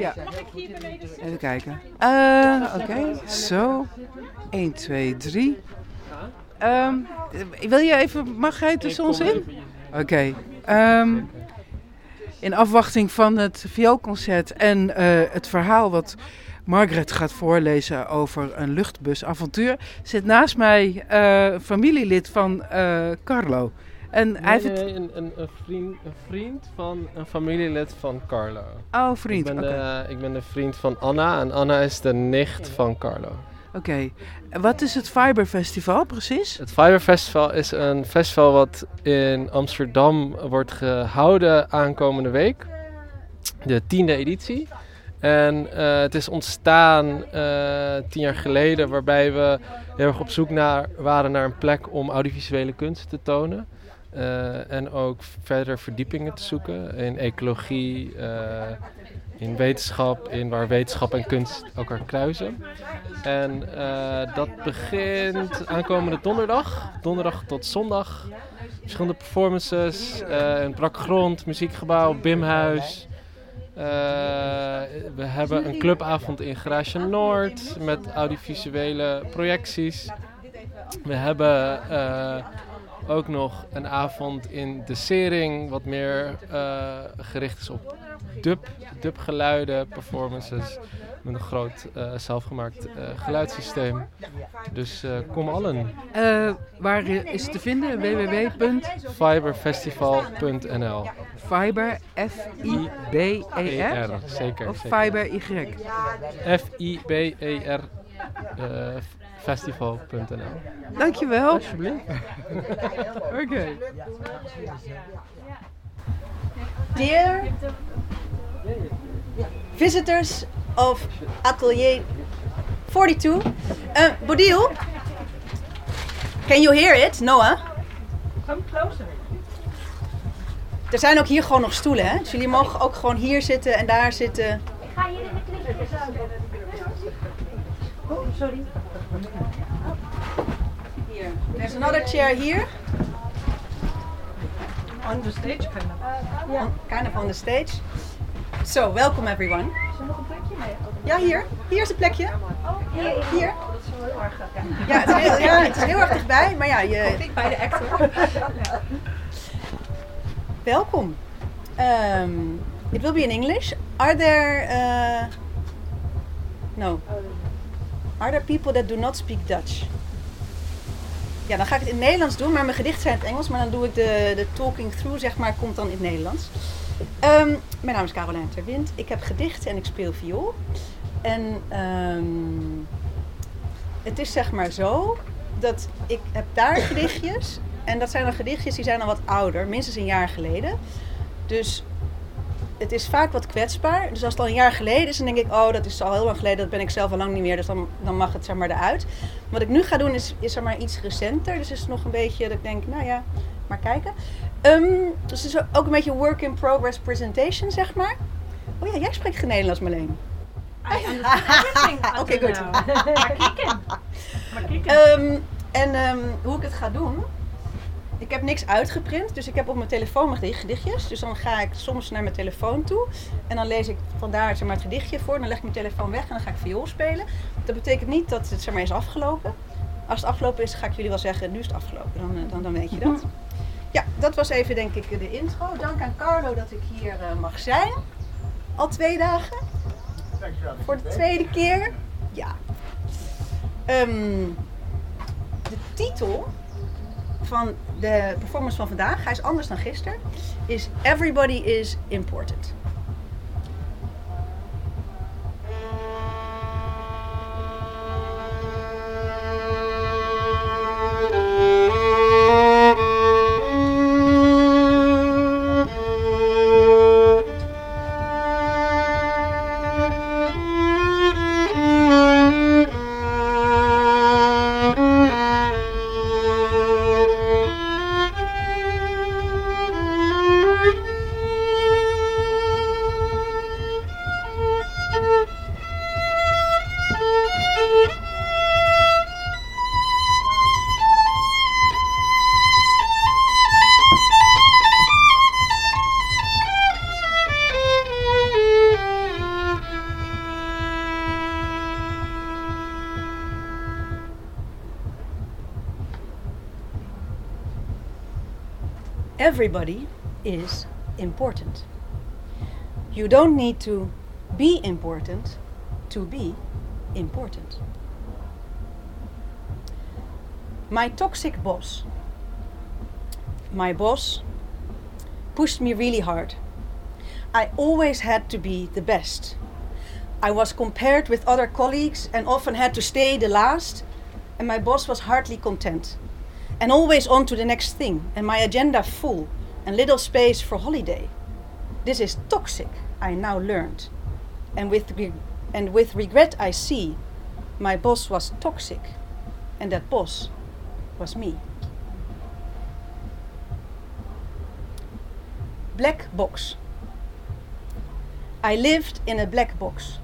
Ja. Even kijken. Uh, Oké, zo. 1, 2, 3. Um, wil je even, mag jij tussen ons in? Oké. Okay. Um, in afwachting van het vioolconcert en uh, het verhaal wat Margaret gaat voorlezen over een luchtbusavontuur, zit naast mij uh, familielid van Carlo. En nee, hij heeft nee, een, een, een, vriend, een vriend van een familielid van Carlo. Oh, vriend. Ik ben, de, ik ben de vriend van Anna en Anna is de nicht van Carlo. Oké. Wat is het Fiber Festival precies? Het Fiber Festival is een festival wat in Amsterdam wordt gehouden aankomende week. De tiende editie. En uh, het is ontstaan uh, tien jaar geleden, waarbij we heel erg op zoek naar, waren naar een plek om audiovisuele kunst te tonen. Uh, en ook verder verdiepingen te zoeken in ecologie, in wetenschap, in waar wetenschap en kunst elkaar kruisen. En dat begint aankomende donderdag, donderdag tot zondag. Verschillende performances, een brak grond, muziekgebouw, Bimhuis. We hebben een clubavond in Garage Noord met audiovisuele projecties. We hebben ook nog een avond in de Sering, wat meer uh, gericht is op dub, dubgeluiden, performances. Met een groot uh, zelfgemaakt uh, geluidssysteem. Dus kom allen. waar is het te vinden? www.fiberfestival.nl Fiber, F-I-B-E-R? Zeker. Of Fiber Y? F-I-B-E-R festival.nl. Dankjewel. Alsjeblieft. Oké. Okay. Dear visitors of Atelier 42, uh, Bodil, can you hear it, Noah? Come closer. Er zijn ook hier gewoon nog stoelen, hè? Dus jullie mogen ook gewoon hier zitten en daar zitten. Ik ga hier in de klikjes. Oh, sorry. Here. There's another chair here. On the stage, kind of. Yeah. Kind of on the stage. So, welcome everyone. Is er nog een plekje mee? Ja, hier. Hier is een plekje. Oh, hier. Hier. Oh, dat is wel heel erg. Ja, ja, het, is heel, ja het is heel erg dichtbij, maar ja, je... Ik bij de actor. Welkom. Um, it will be in English. Are there... Uh, no. Are there people that do not speak Dutch? Ja, dan ga ik het in Nederlands doen, maar mijn gedichten zijn in het Engels. Maar dan doe ik de, de talking through, zeg maar, komt dan in het Nederlands. Um, mijn naam is Caroline Terwind. Ik heb gedichten en ik speel viool. En um, het is zeg maar zo dat ik heb daar gedichtjes. En dat zijn dan gedichtjes die zijn al wat ouder, minstens een jaar geleden. Dus het is vaak wat kwetsbaar. Dus als het al een jaar geleden is, dan denk ik, oh, dat is al heel lang geleden, dat ben ik zelf al lang niet meer, dus dan, dan mag het zeg maar eruit. Wat ik nu ga doen is, is zeg maar iets recenter. Dus is nog een beetje dat ik denk, nou ja, maar kijken. Um, dus het is ook een beetje work in progress presentation, zeg maar. Oh ja, jij spreekt geen Nederlands, Marleen. Oké, goed. Maar kieken. Maar kieken. Um, en um, hoe ik het ga doen, ik heb niks uitgeprint, dus ik heb op mijn telefoon mijn gedichtjes. Dus dan ga ik soms naar mijn telefoon toe en dan lees ik vandaar zeg maar, het gedichtje voor. Dan leg ik mijn telefoon weg en dan ga ik viool spelen. Dat betekent niet dat het zeg maar, is afgelopen. Als het afgelopen is, ga ik jullie wel zeggen, nu is het afgelopen. Dan, eh, dan, dan weet je dat. Ja, dat was even denk ik de intro. Dank aan Carlo dat ik hier uh, mag zijn. Al twee dagen. Voor de tweede keer. Ja. Um, de titel van de performance van vandaag, hij is anders dan gisteren, is Everybody is Important. Everybody is important. You don't need to be important to be important. My toxic boss. My boss pushed me really hard. I always had to be the best. I was compared with other colleagues and often had to stay the last, and my boss was hardly content. And always on to the next thing, and my agenda full, and little space for holiday. This is toxic, I now learned. And with, and with regret, I see my boss was toxic, and that boss was me. Black box. I lived in a black box.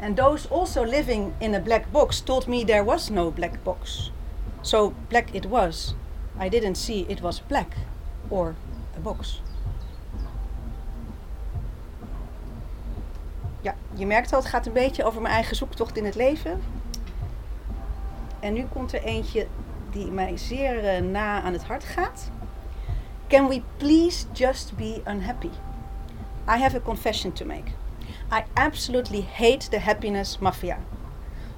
And those also living in a black box told me there was no black box. So black it was. I didn't see it was black or a box. Ja, je merkt al, het gaat een beetje over mijn eigen zoektocht in het leven. En nu komt er eentje die mij zeer eh, na aan het hart gaat. Can we please just be unhappy? I have a confession to make. I absolutely hate the happiness mafia.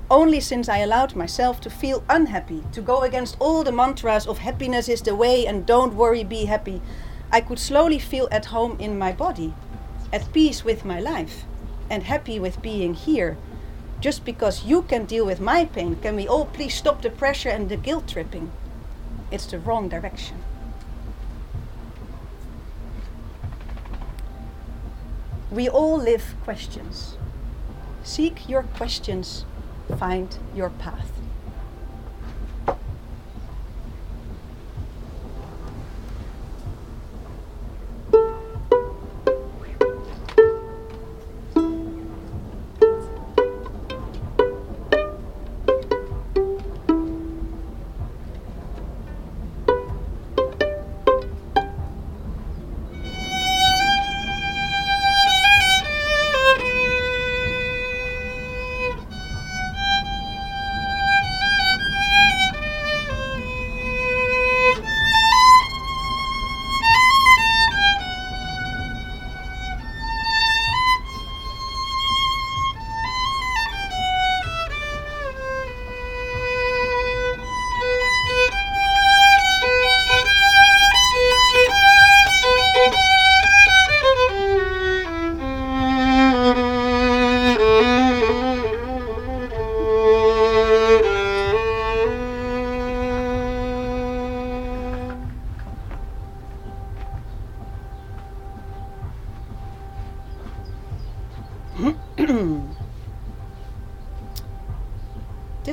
Only since I allowed myself to feel unhappy, to go against all the mantras of happiness is the way and don't worry, be happy, I could slowly feel at home in my body, at peace with my life, and happy with being here. Just because you can deal with my pain, can we all please stop the pressure and the guilt tripping? It's the wrong direction. We all live questions. Seek your questions, find your path.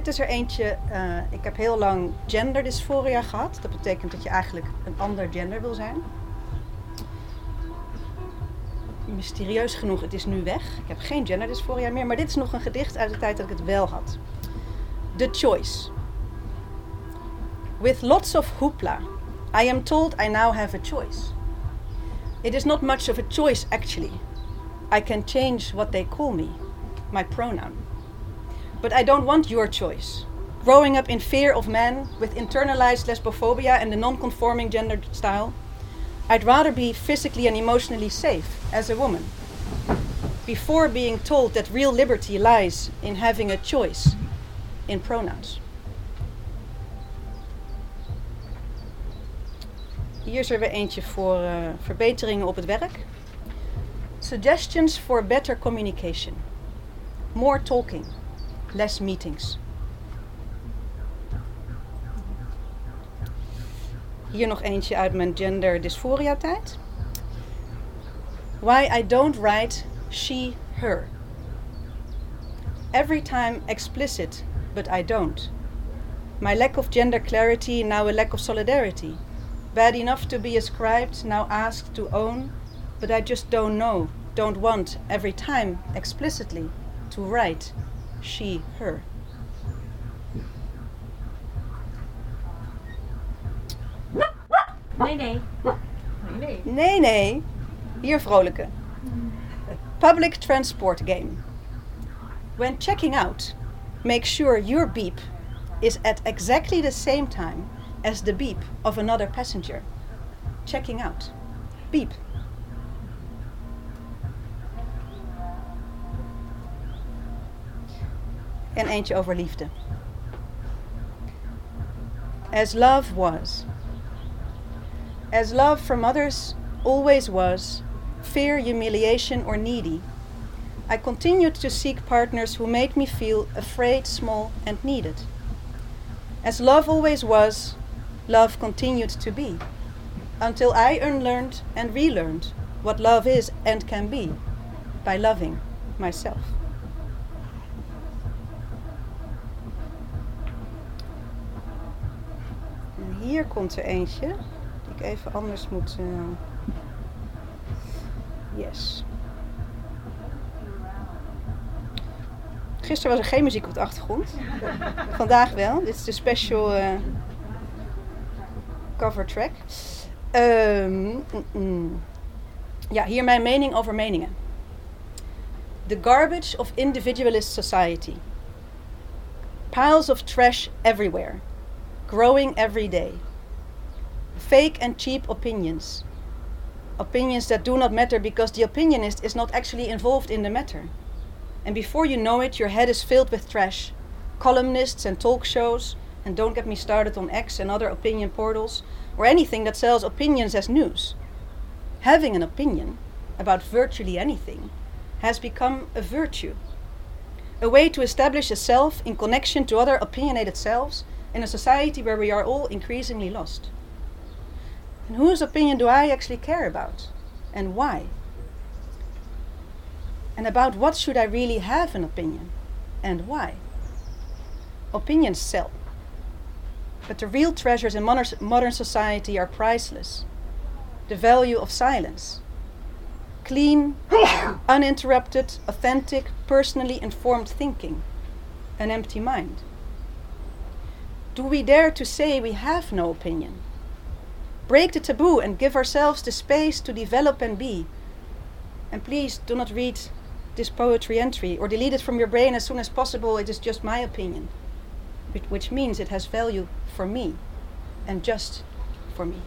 Dit is er eentje. eh, ik heb heel lang genderdysforia gehad. Dat betekent dat je eigenlijk een ander gender wil zijn. Mysterieus genoeg, het is nu weg. Ik heb geen genderdysforia meer. Maar dit is nog een gedicht uit de tijd dat ik het wel had. The Choice. With lots of hoopla, I am told I now have a choice. It is not much of a choice, actually. I can change what they call me, my pronoun. But I don't want your choice. Growing up in fear of men with internalized lesbophobia and the non conforming gender style, I'd rather be physically and emotionally safe as a woman before being told that real liberty lies in having a choice in pronouns. Hier is er weer eentje voor eh, verbeteringen op het werk. Suggestions for better communication. More talking, less meetings. Hier nog eentje uit mijn gender dysphoria tijd. Why I don't write she, her. Every time explicit, but I don't. My lack of gender clarity, now a lack of solidarity. Bad enough to be ascribed, now asked to own, but I just don't know, don't want every time explicitly to write she, her. Nee, nee. Nee. Nee, nee. Hier vrolijke. Public transport game. When checking out, make sure your beep is at exactly the same time as the beep of another passenger. checking out. Beep. En eentje over liefde. As love was. As love from others always was, fear, humiliation, or needy, I continued to seek partners who made me feel afraid, small, and needed. As love always was, love continued to be, until I unlearned and relearned what love is and can be by loving myself. Hier komt er eentje die ik even anders moet. eh, Yes. Gisteren was er geen muziek op de achtergrond. Vandaag wel. Dit is de special eh, cover track. Ehm, mm, mm. Ja, hier mijn mening over meningen. The garbage of individualist society. Piles of trash everywhere. Growing every day. Fake and cheap opinions. Opinions that do not matter because the opinionist is not actually involved in the matter. And before you know it, your head is filled with trash. Columnists and talk shows, and don't get me started on X and other opinion portals, or anything that sells opinions as news. Having an opinion about virtually anything has become a virtue. A way to establish a self in connection to other opinionated selves in a society where we are all increasingly lost. And whose opinion do I actually care about? And why? And about what should I really have an opinion? And why? Opinions sell. But the real treasures in moder- modern society are priceless. The value of silence. Clean, uninterrupted, authentic, personally informed thinking. An empty mind. Do we dare to say we have no opinion? Break the taboo and give ourselves the space to develop and be. And please do not read this poetry entry or delete it from your brain as soon as possible. It is just my opinion, which- means it has value for me and just for me.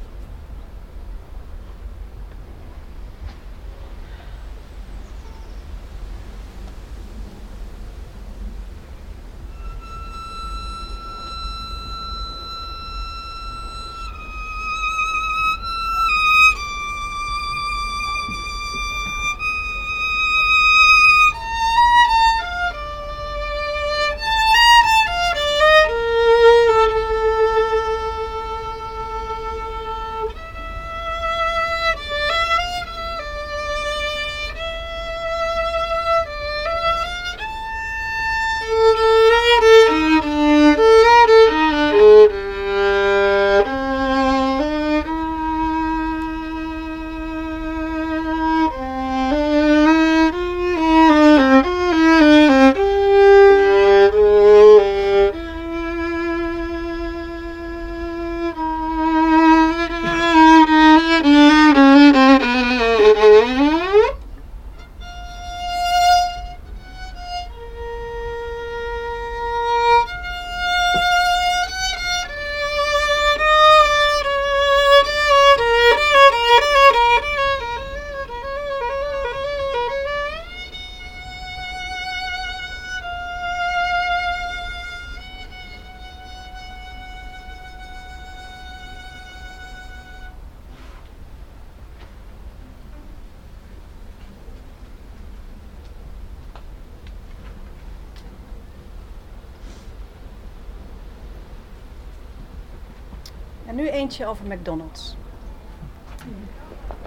Eentje over McDonald's.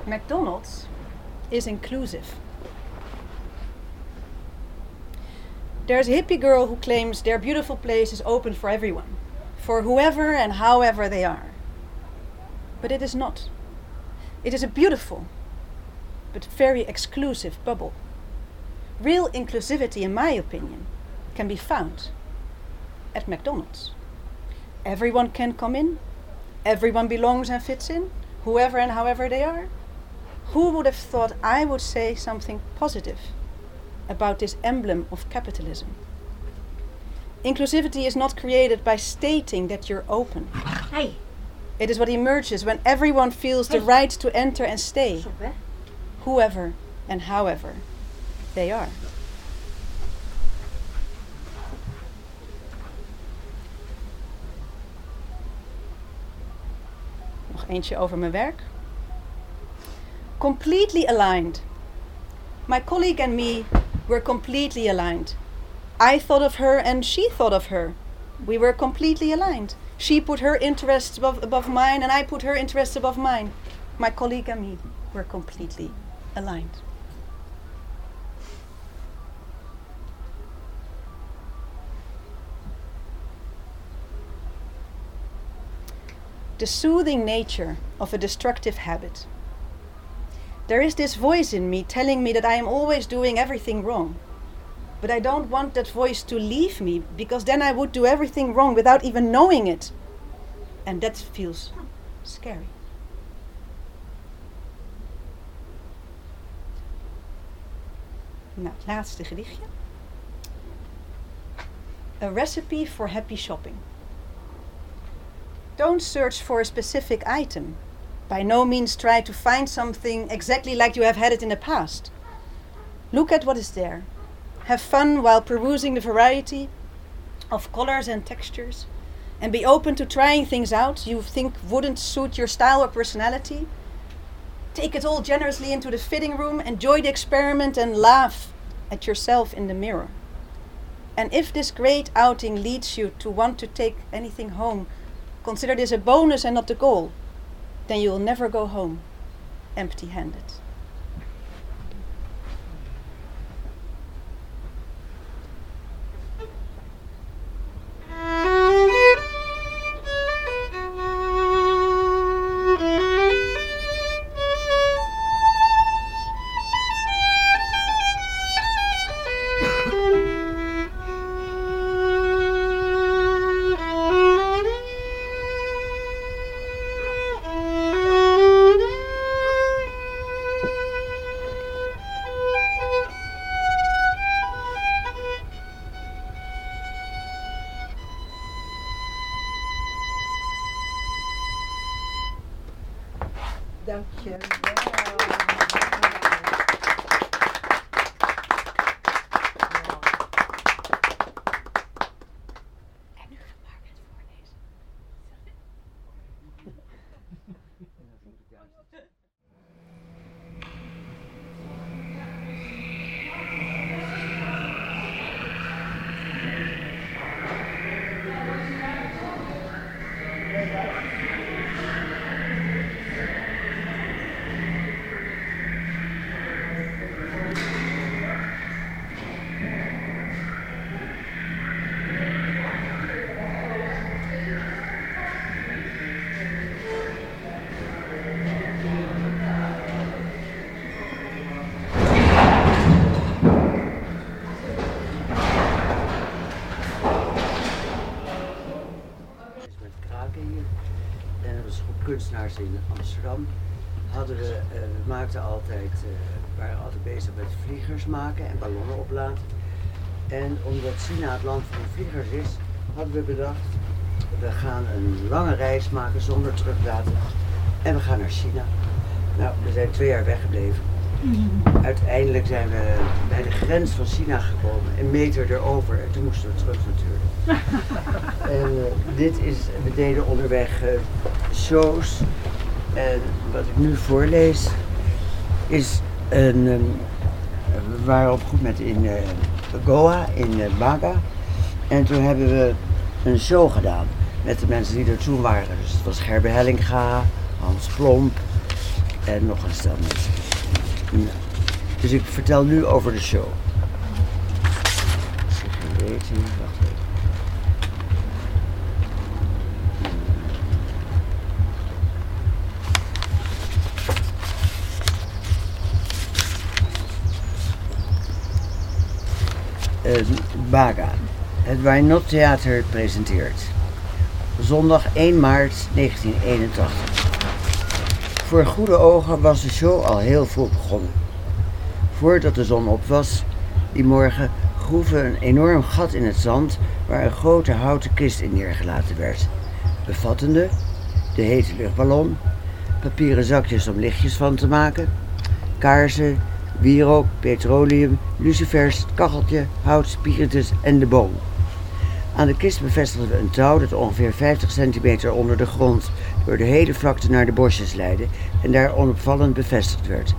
McDonald's is inclusive. There's a hippie girl who claims their beautiful place is open for everyone, for whoever and however they are. But it is not. It is a beautiful, but very exclusive bubble. Real inclusivity, in my opinion, can be found at McDonald's. Everyone can come in, everyone belongs and fits in, whoever and however they are. Who would have thought I would say something positive about this emblem of capitalism? Inclusivity is not created by stating that you're open. Hey, It is what emerges when everyone feels the right to enter and stay, whoever and however they are. Eentje over mijn werk. Completely aligned. My colleague and me were completely aligned. I thought of her and she thought of her. We were completely aligned. She put her interests above, above mine and I put her interests above mine. My colleague and me were completely aligned. The soothing nature of a destructive habit. There is this voice in me telling me that I am always doing everything wrong. But I don't want that voice to leave me because then I would do everything wrong without even knowing it. And that feels scary. Nou, laatste gedichtje. A recipe for happy shopping. Don't search for a specific item. By no means try to find something exactly like you have had it in the past. Look at what is there. Have fun while perusing the variety of colors and textures. And be open to trying things out you think wouldn't suit your style or personality. Take it all generously into the fitting room, enjoy the experiment, and laugh at yourself in the mirror. And if this great outing leads you to want to take anything home, consider this a bonus and not the goal. Then you will never go home empty handed. Kunstenaars in Amsterdam. Hadden we, eh, we maakten altijd, eh, waren altijd bezig met vliegers maken en ballonnen oplaten. En omdat China het land van vliegers is, hadden we bedacht, we gaan een lange reis maken zonder teruglaten. En we gaan naar China. Nou, we zijn twee jaar weggebleven. Uiteindelijk zijn we bij de grens van China gekomen, een meter erover. En toen moesten we terug natuurlijk. En eh, dit is, we deden onderweg eh, shows. En wat ik nu voorlees is een, ehm, we waren op goed met in eh, Goa, in Baga. En toen hebben we een show gedaan met de mensen die er toen waren. Dus het was Gerbe Hellinga, Hans Plomp en nog een stel mensen. Dus ik vertel nu over de show. Wacht even. Eh, Baga. Het Why Not Theater presenteert. Zondag 1 maart 1981. Voor goede ogen was de show al heel vroeg begonnen. Voordat de zon op was, die morgen groeven een enorm gat in het zand waar een grote houten kist in neergelaten werd, bevattende de hete luchtballon, papieren zakjes om lichtjes van te maken, kaarsen, wierook, petroleum, lucifers, kacheltje, hout, spiritus en de boom. Aan de kist bevestigden we een touw dat ongeveer 50 centimeter onder de grond door de hele vlakte naar de bosjes leidde en daar onopvallend bevestigd werd.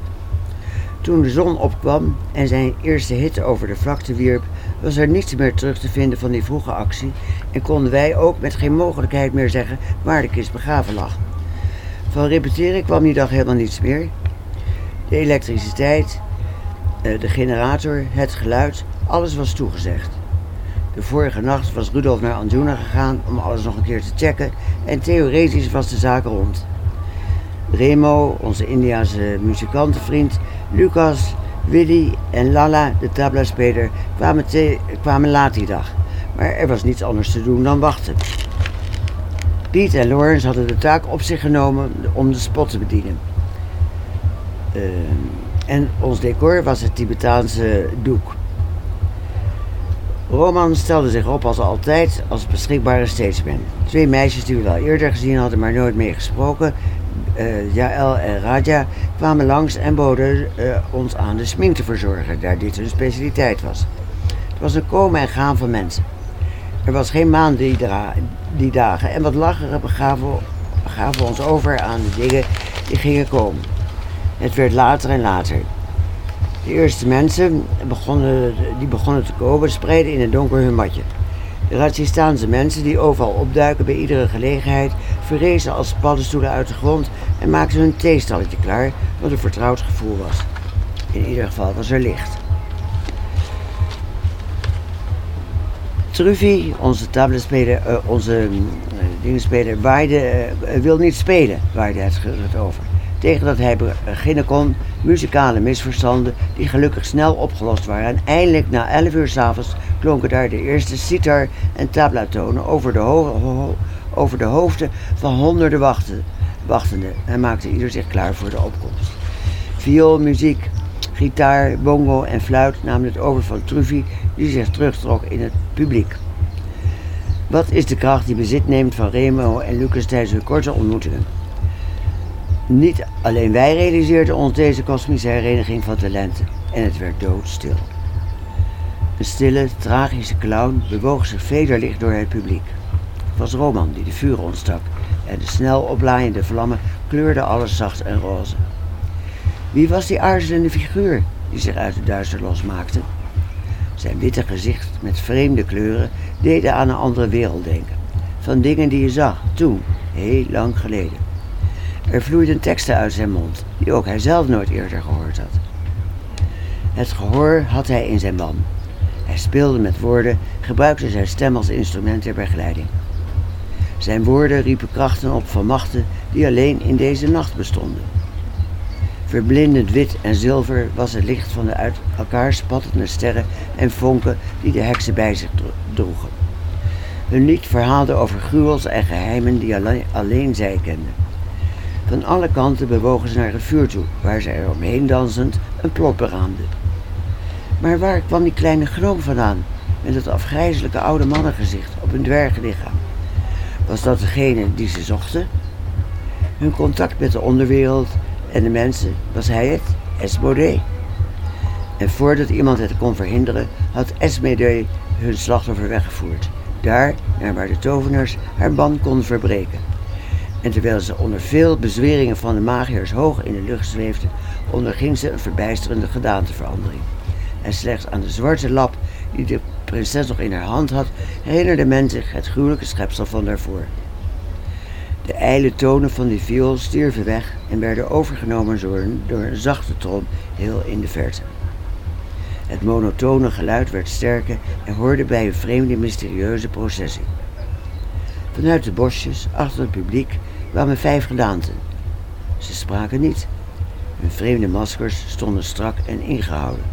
Toen de zon opkwam en zijn eerste hitte over de vlakte wierp, was er niets meer terug te vinden van die vroege actie en konden wij ook met geen mogelijkheid meer zeggen waar de kist begraven lag. Van repeteren kwam die dag helemaal niets meer. De elektriciteit, eh, de generator, het geluid, alles was toegezegd. De vorige nacht was Rudolf naar Anjuna gegaan om alles nog een keer te checken en theoretisch was de zaak rond. Remo, onze Indiase muzikantenvriend, Lucas, Willy en Lala, de tabla-speler, kwamen, kwamen laat die dag. Maar er was niets anders te doen dan wachten. Piet en Lawrence hadden de taak op zich genomen om de spot te bedienen. Uh, en ons decor was het Tibetaanse doek. Roman stelde zich op als altijd als beschikbare statesman. Twee meisjes die we wel eerder gezien hadden, maar nooit meer gesproken, uh, Jaël en Raja, kwamen langs en boden uh, ons aan de smink te verzorgen, daar dit hun specialiteit was. Het was een komen en gaan van mensen. Er was geen maan die, die dagen en wat lacheren begaven, begaven ons over aan de dingen die gingen komen. Het werd later en later. De eerste mensen begonnen, die begonnen te komen spreiden in het donker hun matje. De Rajistaanse mensen die overal opduiken bij iedere gelegenheid, verrezen als paddenstoelen uit de grond en maakten hun theestalletje klaar, wat een vertrouwd gevoel was. In ieder geval was er licht. Truffy, onze tabletspeler, uh, onze uh, dingenspeler, waaide, uh, wil niet spelen, waaide het, het over. Tegen dat hij beginnen kon, muzikale misverstanden die gelukkig snel opgelost waren. En eindelijk na 11 uur s'avonds klonken daar de eerste sitar en tablatonen over de, over de hoofden van honderden wachten wachtenden en maakte ieder zich klaar voor de opkomst. Viool, muziek, gitaar, bongo en fluit namen het over van Truffy, die zich terugtrok in het publiek. Wat is de kracht die bezit neemt van Remo en Lucas tijdens hun korte ontmoetingen? Niet alleen wij realiseerden ons deze kosmische hereniging van talenten en het werd doodstil. Een stille, tragische clown bewoog zich vederlicht door het publiek. Het was Roman die de vuur ontstak en de snel oplaaiende vlammen kleurden alles zacht en roze. Wie was die aarzelende figuur die zich uit het duister losmaakte? Zijn witte gezicht met vreemde kleuren deden aan een andere wereld denken. Van dingen die je zag toen, heel lang geleden. Er vloeiden teksten uit zijn mond, die ook hij zelf nooit eerder gehoord had. Het gehoor had hij in zijn ban. Hij speelde met woorden, gebruikte zijn stem als instrument ter begeleiding. Zijn woorden riepen krachten op van machten die alleen in deze nacht bestonden. Verblindend wit en zilver was het licht van de uit elkaar spattende sterren en vonken die de heksen bij zich droegen. Hun lied verhaalde over gruwels en geheimen die alleen zij kenden. Van alle kanten bewogen ze naar het vuur toe, waar ze er omheen dansend een plot beraamden. Maar waar kwam die kleine gnoom vandaan, met het afgrijzelijke oude mannengezicht op hun dwergenlichaam? Was dat degene die ze zochten? Hun contact met de onderwereld en de mensen, was hij het, Esmodee? En voordat iemand het kon verhinderen, had Esmodee hun slachtoffer weggevoerd. Daar, naar waar de tovenaars haar band konden verbreken. En terwijl ze onder veel bezweringen van de magiërs hoog in de lucht zweefde, onderging ze een verbijsterende gedaanteverandering. En slechts aan de zwarte lap die de prinses nog in haar hand had, herinnerde men zich het gruwelijke schepsel van daarvoor. De ijle tonen van die viool stierven weg en werden overgenomen door een, door een zachte trom heel in de verte. Het monotone geluid werd sterker en hoorde bij een vreemde mysterieuze processie. Vanuit de bosjes, achter het publiek, kwamen vijf gedaanten. Ze spraken niet. Hun vreemde maskers stonden strak en ingehouden.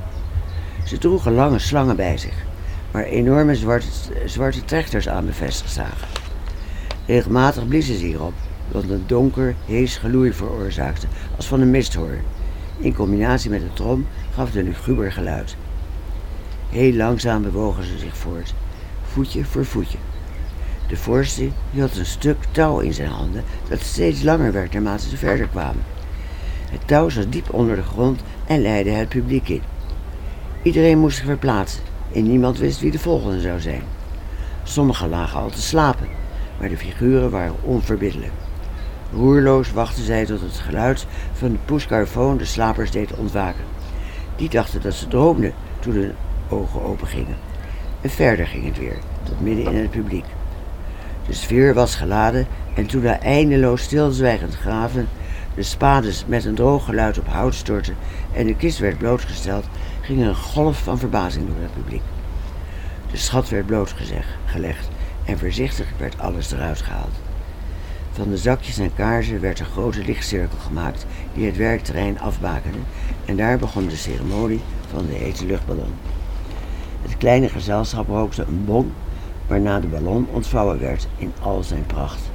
Ze droegen lange slangen bij zich, waar enorme zwarte, zwarte trechters aan bevestigd zagen. Regelmatig bliezen ze hierop, wat een donker, hees geloei veroorzaakte, als van een misthoorn. In combinatie met de trom gaf het een luguber geluid. Heel langzaam bewogen ze zich voort, voetje voor voetje. De voorste hield een stuk touw in zijn handen dat steeds langer werd naarmate ze verder kwamen. Het touw zat diep onder de grond en leidde het publiek in. Iedereen moest zich verplaatsen en niemand wist wie de volgende zou zijn. Sommigen lagen al te slapen, maar de figuren waren onverbiddelijk. Roerloos wachten zij tot het geluid van de poescarfoon de slapers deed ontwaken. Die dachten dat ze droomden toen hun ogen open gingen. En verder ging het weer, tot midden in het publiek. De sfeer was geladen en toen na eindeloos stilzwijgend graven de spades met een droog geluid op hout stortten en de kist werd blootgesteld, ging een golf van verbazing door het publiek. De schat werd blootgelegd en voorzichtig werd alles eruit gehaald. Van de zakjes en kaarsen werd een grote lichtcirkel gemaakt die het werkterrein afbakende en daar begon de ceremonie van de hete luchtballon. Het kleine gezelschap rookte een bon, waarna de ballon ontvouwen werd in al zijn pracht.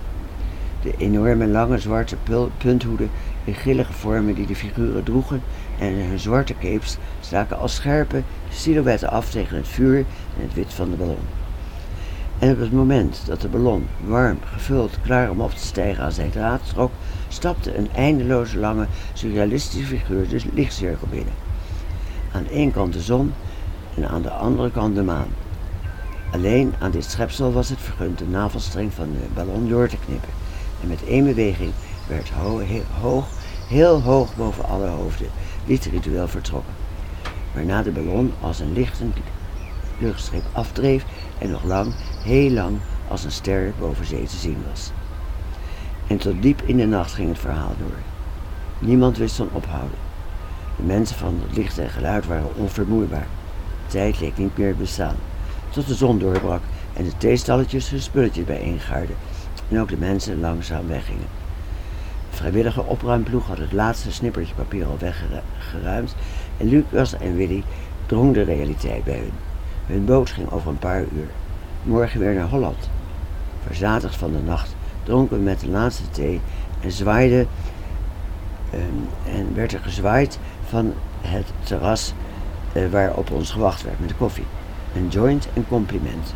De enorme lange zwarte punthoeden in grillige vormen die de figuren droegen en hun zwarte capes staken als scherpe silhouetten af tegen het vuur en het wit van de ballon. En op het moment dat de ballon, warm, gevuld, klaar om op te stijgen aan zijn draad trok, stapte een eindeloze lange, surrealistische figuur de lichtcirkel binnen. Aan één kant de zon en aan de andere kant de maan. Alleen aan dit schepsel was het vergund de navelstreng van de ballon door te knippen. En met één beweging werd hoog, heel hoog boven alle hoofden, dit ritueel vertrokken. Waarna de ballon als een lichtend luchtstreep afdreef en nog lang, heel lang, als een ster boven zee te zien was. En tot diep in de nacht ging het verhaal door. Niemand wist van ophouden. De mensen van het licht en geluid waren onvermoeibaar. tijd leek niet meer bestaan. Tot de zon doorbrak en de theestalletjes hun spulletjes bijeengaarden en ook de mensen langzaam weggingen. De vrijwillige opruimploeg had het laatste snippertje papier al weggeruimd en Lucas en Willy drong de realiteit bij hun. Hun boot ging over een paar uur. Morgen weer naar Holland. Verzadigd van de nacht dronken we met de laatste thee en zwaaiden ehm, en werd er gezwaaid van het terras uh, waar op ons gewacht werd met de koffie. Een joint en compliment.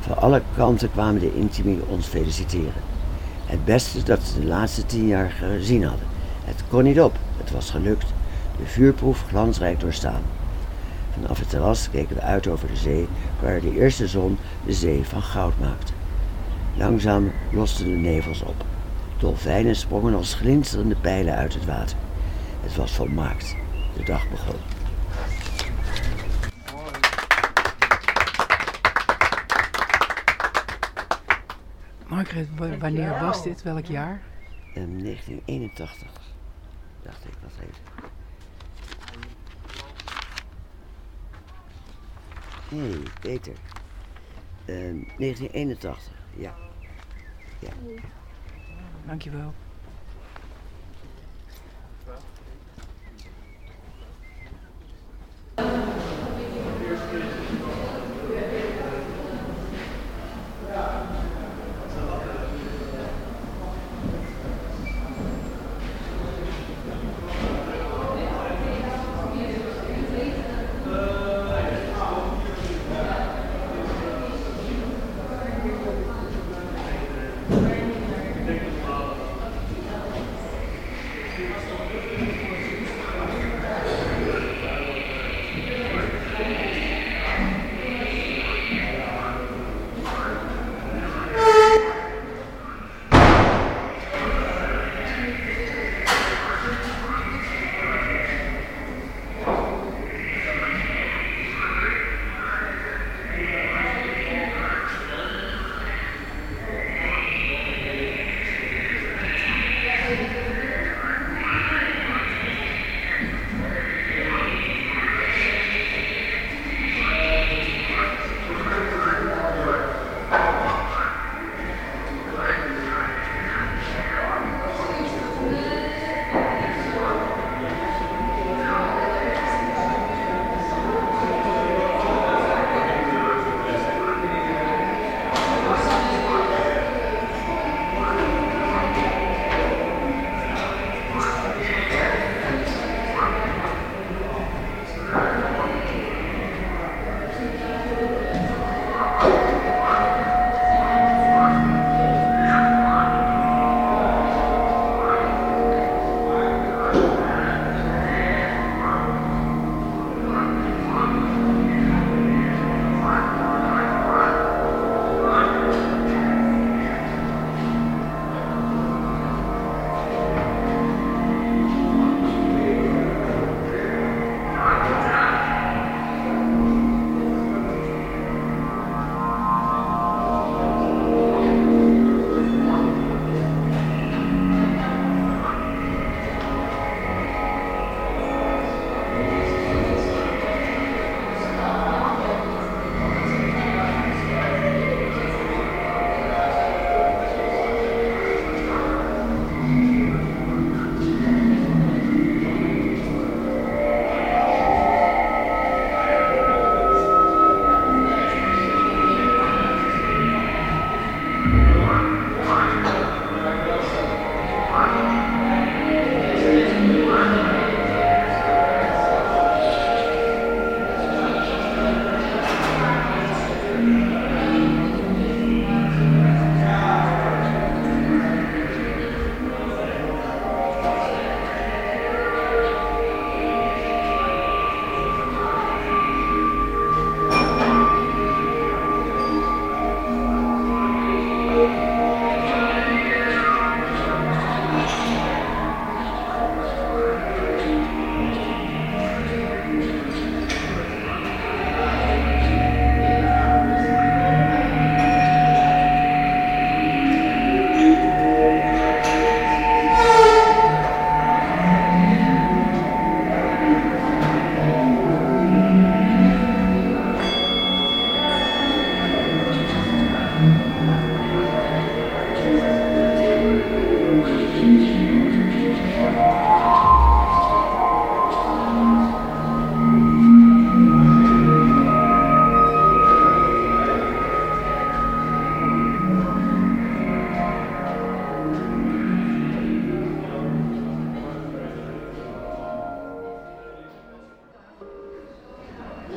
Van alle kanten kwamen de intimi ons feliciteren. Het beste dat ze de laatste tien jaar gezien hadden. Het kon niet op, het was gelukt. De vuurproef glansrijk doorstaan. Vanaf het terras keken we uit over de zee, waar de eerste zon de zee van goud maakte. Langzaam losten de nevels op. Dolfijnen sprongen als glinsterende pijlen uit het water. Het was volmaakt. De dag begon. Margaret, wanneer was dit? Welk jaar? In 1981, dacht ik, wat even. Nee, Peter. Uh, 1981, ja. ja. Dankjewel.